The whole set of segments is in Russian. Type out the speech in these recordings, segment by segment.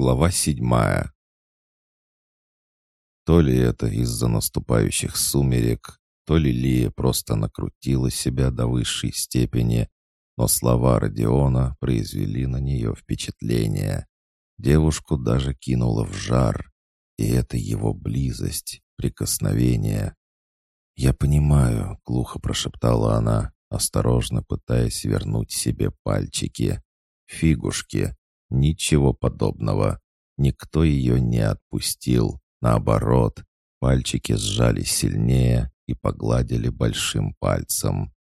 Глава седьмая. То ли это из-за наступающих сумерек, то ли Лия просто накрутила себя до высшей степени, но слова Родиона произвели на нее впечатление. Девушку даже кинуло в жар, и это его близость, прикосновение. «Я понимаю», — глухо прошептала она, осторожно пытаясь вернуть себе пальчики. «Фигушки, Ничего подобного. Никто ее не отпустил. Наоборот, пальчики сжались сильнее и погладили большим пальцем.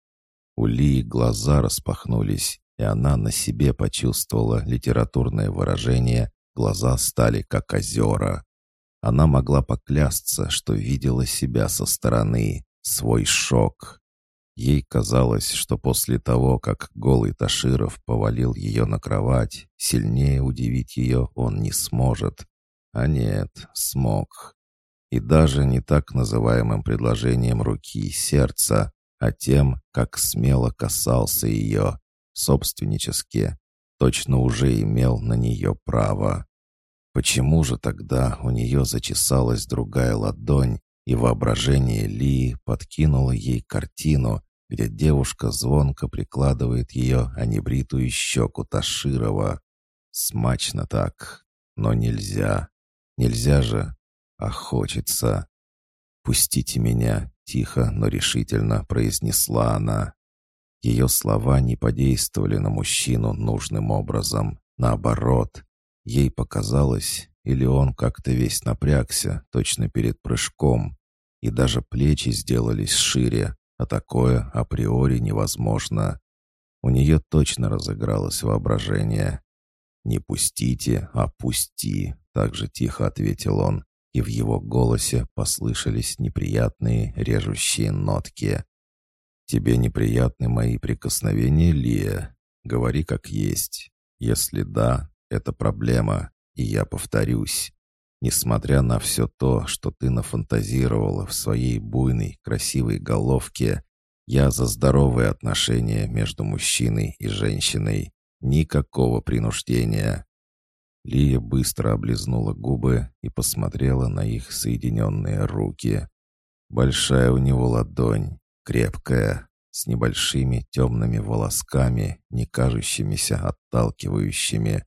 У Ли глаза распахнулись, и она на себе почувствовала литературное выражение «глаза стали как озера». Она могла поклясться, что видела себя со стороны, свой шок, Ей казалось, что после того, как голый Таширов повалил ее на кровать, сильнее удивить ее он не сможет. А нет, смог. И даже не так называемым предложением руки и сердца, а тем, как смело касался ее, собственнически, точно уже имел на нее право. Почему же тогда у нее зачесалась другая ладонь, и воображение Ли подкинуло ей картину, где девушка звонко прикладывает ее о небритую щеку Таширова. Смачно так, но нельзя. Нельзя же, а хочется. «Пустите меня», — тихо, но решительно произнесла она. Ее слова не подействовали на мужчину нужным образом. Наоборот, ей показалось, или он как-то весь напрягся, точно перед прыжком, и даже плечи сделались шире, а такое априори невозможно. У нее точно разыгралось воображение. «Не пустите, а пусти», — так же тихо ответил он, и в его голосе послышались неприятные режущие нотки. «Тебе неприятны мои прикосновения, Лия? Говори как есть. Если да, это проблема, и я повторюсь. Несмотря на все то, что ты нафантазировала в своей буйной, красивой головке, я за здоровые отношения между мужчиной и женщиной. Никакого принуждения. Лия быстро облизнула губы и посмотрела на их соединенные руки. Большая у него ладонь, крепкая, с небольшими темными волосками, не кажущимися отталкивающими,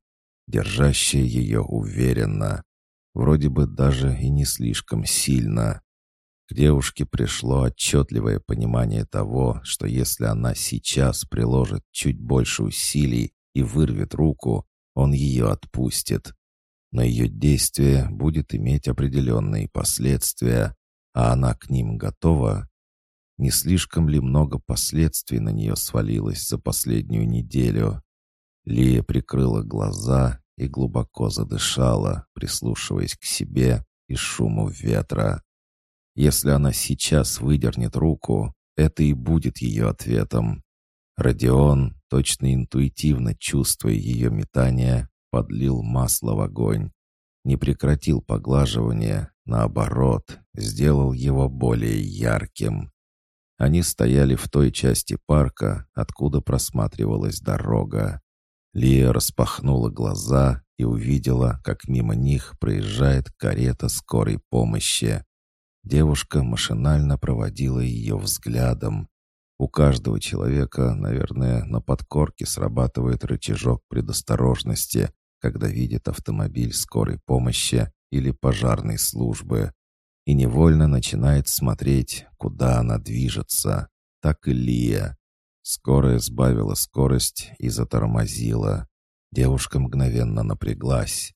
держащая ее уверенно, Вроде бы даже и не слишком сильно. К девушке пришло отчетливое понимание того, что если она сейчас приложит чуть больше усилий и вырвет руку, он ее отпустит. Но ее действие будет иметь определенные последствия, а она к ним готова. Не слишком ли много последствий на нее свалилось за последнюю неделю? Лия прикрыла глаза и глубоко задышала, прислушиваясь к себе и шуму ветра. Если она сейчас выдернет руку, это и будет ее ответом. Родион, точно интуитивно чувствуя ее метание, подлил масло в огонь. Не прекратил поглаживание, наоборот, сделал его более ярким. Они стояли в той части парка, откуда просматривалась дорога. Лия распахнула глаза и увидела, как мимо них проезжает карета скорой помощи. Девушка машинально проводила ее взглядом. У каждого человека, наверное, на подкорке срабатывает рычажок предосторожности, когда видит автомобиль скорой помощи или пожарной службы, и невольно начинает смотреть, куда она движется. Так и Лия. Скорая сбавила скорость и затормозила. Девушка мгновенно напряглась.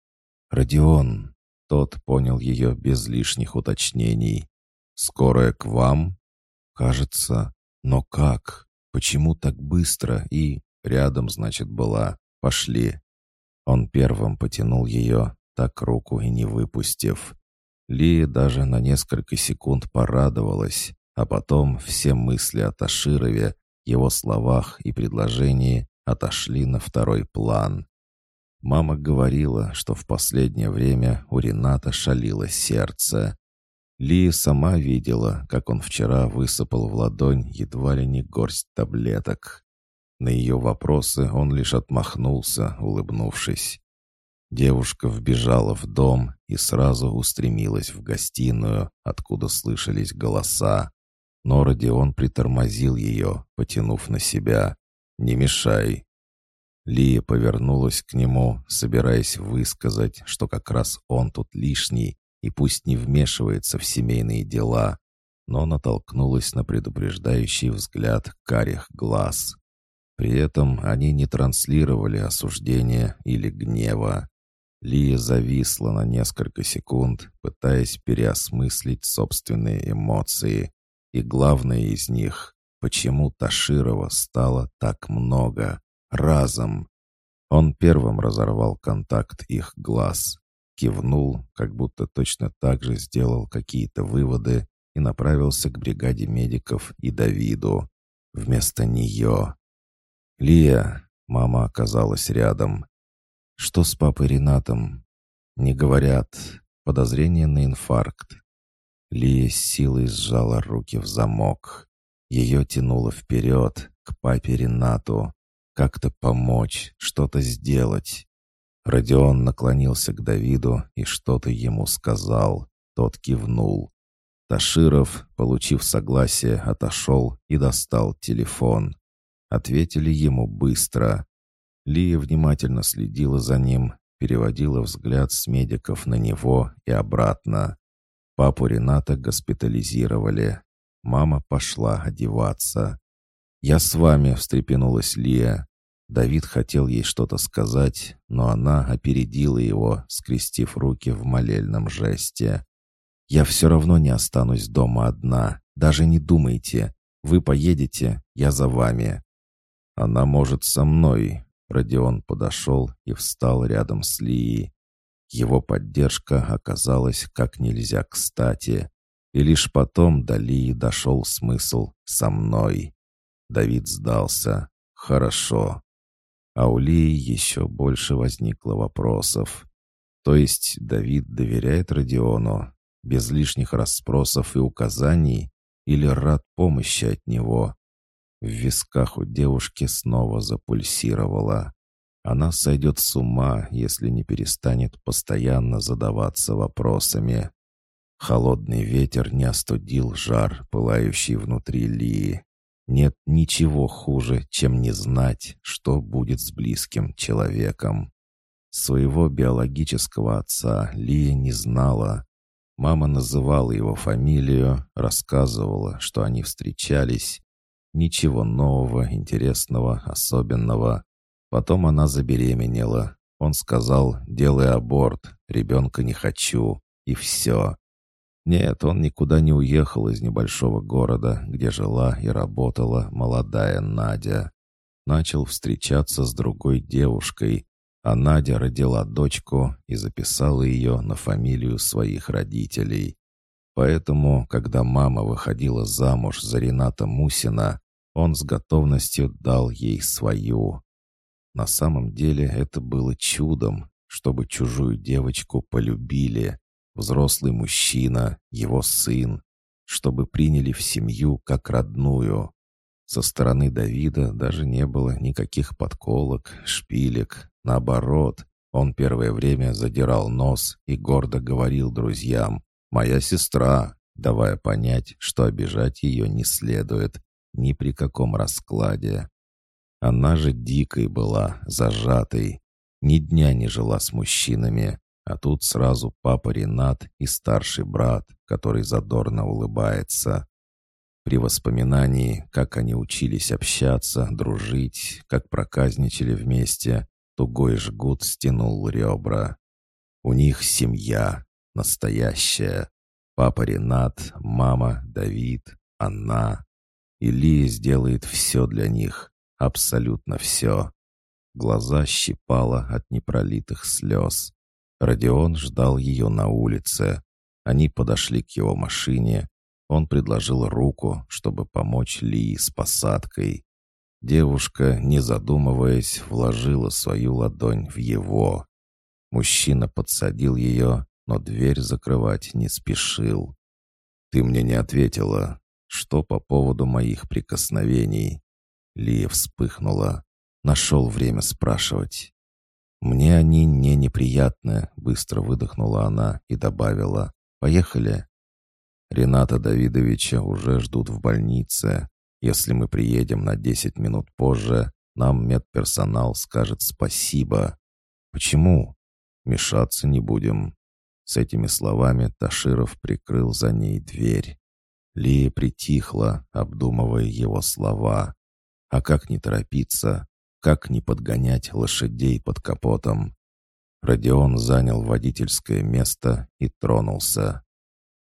«Родион!» Тот понял ее без лишних уточнений. «Скорая к вам?» «Кажется. Но как? Почему так быстро?» И рядом, значит, была. «Пошли». Он первым потянул ее, так руку и не выпустив. Ли даже на несколько секунд порадовалась, а потом все мысли о Таширове его словах и предложении отошли на второй план. Мама говорила, что в последнее время у Рената шалило сердце. Ли сама видела, как он вчера высыпал в ладонь едва ли не горсть таблеток. На ее вопросы он лишь отмахнулся, улыбнувшись. Девушка вбежала в дом и сразу устремилась в гостиную, откуда слышались голоса. Но Родион притормозил ее, потянув на себя. «Не мешай». Лия повернулась к нему, собираясь высказать, что как раз он тут лишний, и пусть не вмешивается в семейные дела, но натолкнулась на предупреждающий взгляд карих глаз. При этом они не транслировали осуждения или гнева. Лия зависла на несколько секунд, пытаясь переосмыслить собственные эмоции. И главное из них — почему Таширова стало так много, разом. Он первым разорвал контакт их глаз, кивнул, как будто точно так же сделал какие-то выводы и направился к бригаде медиков и Давиду. Вместо нее. «Лия!» — мама оказалась рядом. «Что с папой Ренатом?» «Не говорят. Подозрение на инфаркт». Лия силой сжала руки в замок. Ее тянуло вперед, к папе Ренату. Как-то помочь, что-то сделать. Родион наклонился к Давиду и что-то ему сказал. Тот кивнул. Таширов, получив согласие, отошел и достал телефон. Ответили ему быстро. Лия внимательно следила за ним, переводила взгляд с медиков на него и обратно. Папу Рената госпитализировали. Мама пошла одеваться. «Я с вами», — встрепенулась Лия. Давид хотел ей что-то сказать, но она опередила его, скрестив руки в молельном жесте. «Я все равно не останусь дома одна. Даже не думайте. Вы поедете, я за вами». «Она может со мной», Родион подошел и встал рядом с Лией. Его поддержка оказалась как нельзя кстати. И лишь потом до Лии дошел смысл «со мной». Давид сдался. «Хорошо». А у Лии еще больше возникло вопросов. То есть Давид доверяет Родиону, без лишних расспросов и указаний, или рад помощи от него? В висках у девушки снова запульсировало. Она сойдет с ума, если не перестанет постоянно задаваться вопросами. Холодный ветер не остудил жар, пылающий внутри Лии. Нет ничего хуже, чем не знать, что будет с близким человеком. Своего биологического отца Лия не знала. Мама называла его фамилию, рассказывала, что они встречались, Ничего нового, интересного, особенного. Потом она забеременела. Он сказал, делай аборт, ребенка не хочу. И все. Нет, он никуда не уехал из небольшого города, где жила и работала молодая Надя. Начал встречаться с другой девушкой, а Надя родила дочку и записала ее на фамилию своих родителей. Поэтому, когда мама выходила замуж за Рената Мусина, он с готовностью дал ей свою. На самом деле это было чудом, чтобы чужую девочку полюбили. Взрослый мужчина, его сын, чтобы приняли в семью как родную. Со стороны Давида даже не было никаких подколок, шпилек. Наоборот, он первое время задирал нос и гордо говорил друзьям «Моя сестра», давая понять, что обижать ее не следует, ни при каком раскладе. Она же дикой была, зажатой, ни дня не жила с мужчинами, а тут сразу папа Ренат и старший брат, который задорно улыбается. При воспоминании, как они учились общаться, дружить, как проказничали вместе, тугой жгут стянул ребра. У них семья, настоящая. Папа Ренат, мама, Давид, она. И Лия сделает все для них, абсолютно все. Глаза щипало от непролитых слез. Родион ждал ее на улице. Они подошли к его машине. Он предложил руку, чтобы помочь Лии с посадкой. Девушка, не задумываясь, вложила свою ладонь в его. Мужчина подсадил ее, но дверь закрывать не спешил. «Ты мне не ответила. Что по поводу моих прикосновений? Лия вспыхнула. Нашел время спрашивать. «Мне они не неприятны», — быстро выдохнула она и добавила. «Поехали». Рената Давидовича уже ждут в больнице. Если мы приедем на 10 минут позже, нам медперсонал скажет спасибо. Почему? Мешаться не будем. С этими словами Таширов прикрыл за ней дверь. Лия притихла, обдумывая его слова. А как не торопиться? Как не подгонять лошадей под капотом? Родион занял водительское место и тронулся.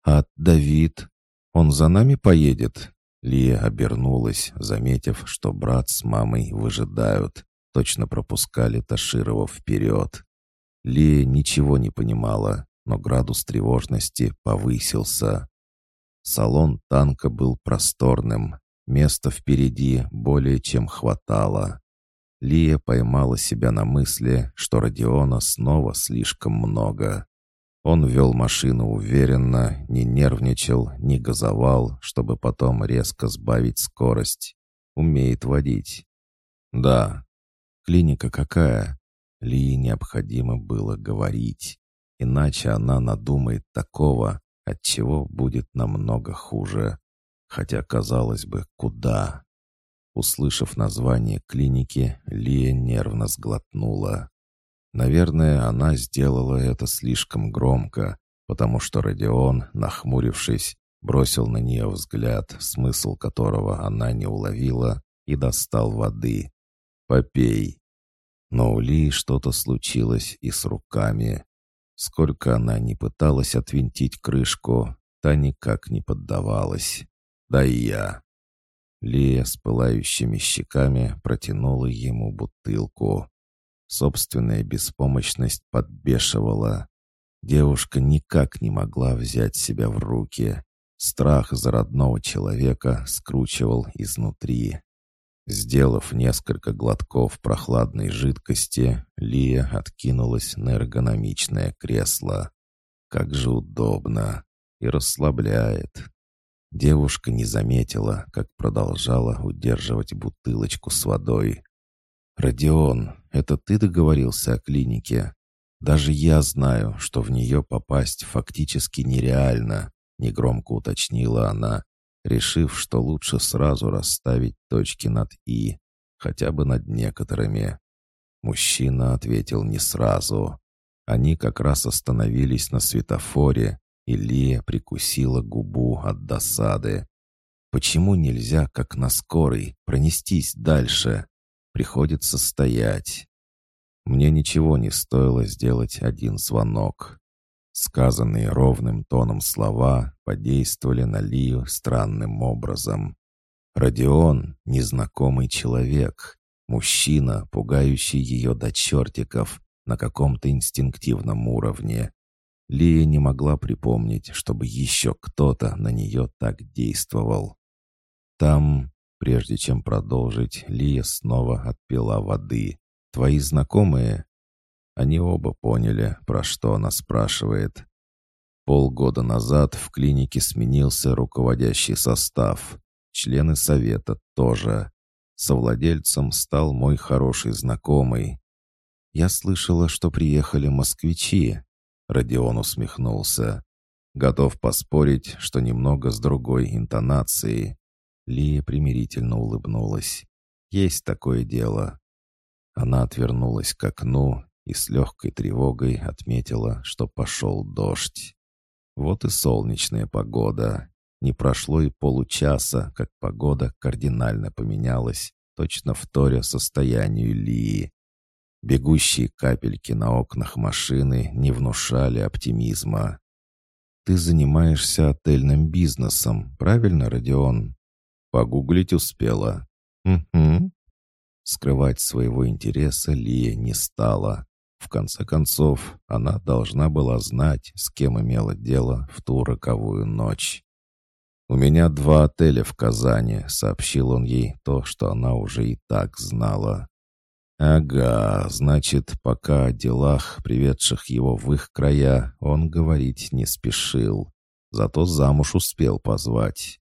«А Давид? Он за нами поедет?» Лия обернулась, заметив, что брат с мамой выжидают, точно пропускали Таширова вперед. Лия ничего не понимала, но градус тревожности повысился. Салон танка был просторным, места впереди более чем хватало. Лия поймала себя на мысли, что Родиона снова слишком много. Он вел машину уверенно, не нервничал, не газовал, чтобы потом резко сбавить скорость. Умеет водить. Да. Клиника какая? Лии необходимо было говорить. Иначе она надумает такого, от чего будет намного хуже. Хотя, казалось бы, куда? Услышав название клиники, Лия нервно сглотнула. Наверное, она сделала это слишком громко, потому что Родион, нахмурившись, бросил на нее взгляд, смысл которого она не уловила, и достал воды. «Попей». Но у Ли что-то случилось и с руками. Сколько она не пыталась отвинтить крышку, та никак не поддавалась. Да и я. Лия с пылающими щеками протянула ему бутылку. Собственная беспомощность подбешивала. Девушка никак не могла взять себя в руки. Страх за родного человека скручивал изнутри. Сделав несколько глотков прохладной жидкости, Лия откинулась на эргономичное кресло. Как же удобно и расслабляет. Девушка не заметила, как продолжала удерживать бутылочку с водой. «Родион, это ты договорился о клинике? Даже я знаю, что в нее попасть фактически нереально», — негромко уточнила она, решив, что лучше сразу расставить точки над «и», хотя бы над некоторыми. Мужчина ответил не сразу. Они как раз остановились на светофоре, и Лия прикусила губу от досады. Почему нельзя, как на скорой, пронестись дальше? Приходится стоять. Мне ничего не стоило сделать один звонок. Сказанные ровным тоном слова подействовали на Лию странным образом. Родион — незнакомый человек, мужчина, пугающий ее до чертиков на каком-то инстинктивном уровне. Лия не могла припомнить, чтобы еще кто-то на нее так действовал. Там Прежде чем продолжить, Лия снова отпила воды. «Твои знакомые?» Они оба поняли, про что она спрашивает. Полгода назад в клинике сменился руководящий состав. Члены совета тоже. Совладельцем стал мой хороший знакомый. «Я слышала, что приехали москвичи», — Родион усмехнулся. «Готов поспорить, что немного с другой интонацией. Лия примирительно улыбнулась. «Есть такое дело». Она отвернулась к окну и с легкой тревогой отметила, что пошел дождь. Вот и солнечная погода. Не прошло и получаса, как погода кардинально поменялась, точно вторя состоянию Лии. Бегущие капельки на окнах машины не внушали оптимизма. «Ты занимаешься отельным бизнесом, правильно, Родион?» Погуглить успела. Угу. Скрывать своего интереса Лия не стала. В конце концов, она должна была знать, с кем имела дело в ту роковую ночь. «У меня два отеля в Казани», — сообщил он ей то, что она уже и так знала. «Ага, значит, пока о делах, приведших его в их края, он говорить не спешил. Зато замуж успел позвать.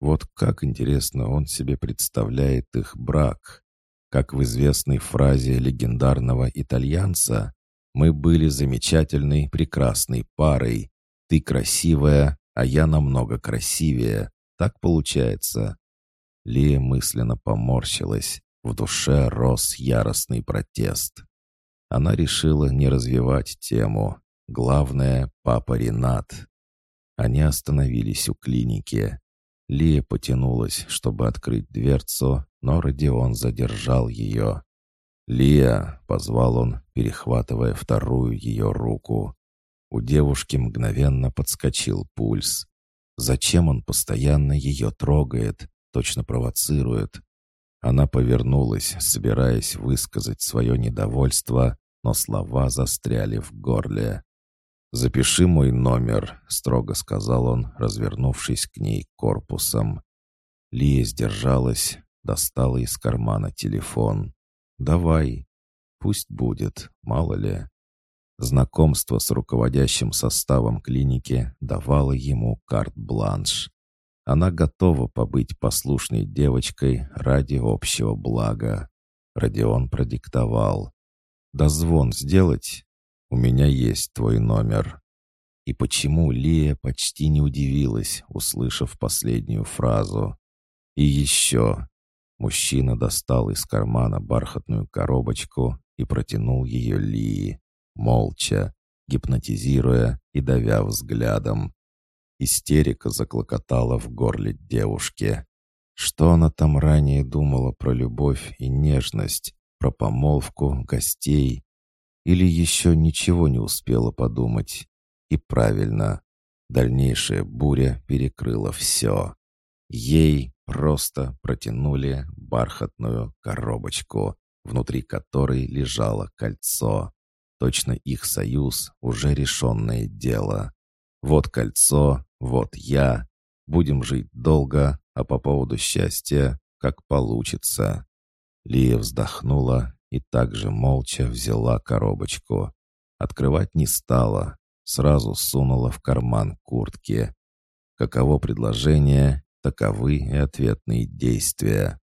Вот как интересно он себе представляет их брак. Как в известной фразе легендарного итальянца «Мы были замечательной, прекрасной парой. Ты красивая, а я намного красивее. Так получается». Лия мысленно поморщилась. В душе рос яростный протест. Она решила не развивать тему. Главное — папа Ренат. Они остановились у клиники. Лия потянулась, чтобы открыть дверцу, но Родион задержал ее. «Лия!» — позвал он, перехватывая вторую ее руку. У девушки мгновенно подскочил пульс. Зачем он постоянно ее трогает, точно провоцирует? Она повернулась, собираясь высказать свое недовольство, но слова застряли в горле. «Запиши мой номер», — строго сказал он, развернувшись к ней корпусом. Лия сдержалась, достала из кармана телефон. «Давай. Пусть будет, мало ли». Знакомство с руководящим составом клиники давало ему карт-бланш. Она готова побыть послушной девочкой ради общего блага. Родион продиктовал. «Дозвон сделать? У меня есть твой номер». И почему Лия почти не удивилась, услышав последнюю фразу. «И еще». Мужчина достал из кармана бархатную коробочку и протянул ее Лии, молча, гипнотизируя и давя взглядом. Истерика заклокотала в горле девушки. Что она там ранее думала про любовь и нежность, про помолвку, гостей? Или еще ничего не успела подумать? И правильно, дальнейшая буря перекрыла все. Ей просто протянули бархатную коробочку, внутри которой лежало кольцо. Точно их союз — уже решенное дело. Вот кольцо, вот я. Будем жить долго, а по поводу счастья, как получится. Лия вздохнула и также молча взяла коробочку. Открывать не стала, сразу сунула в карман куртки. Каково предложение, таковы и ответные действия.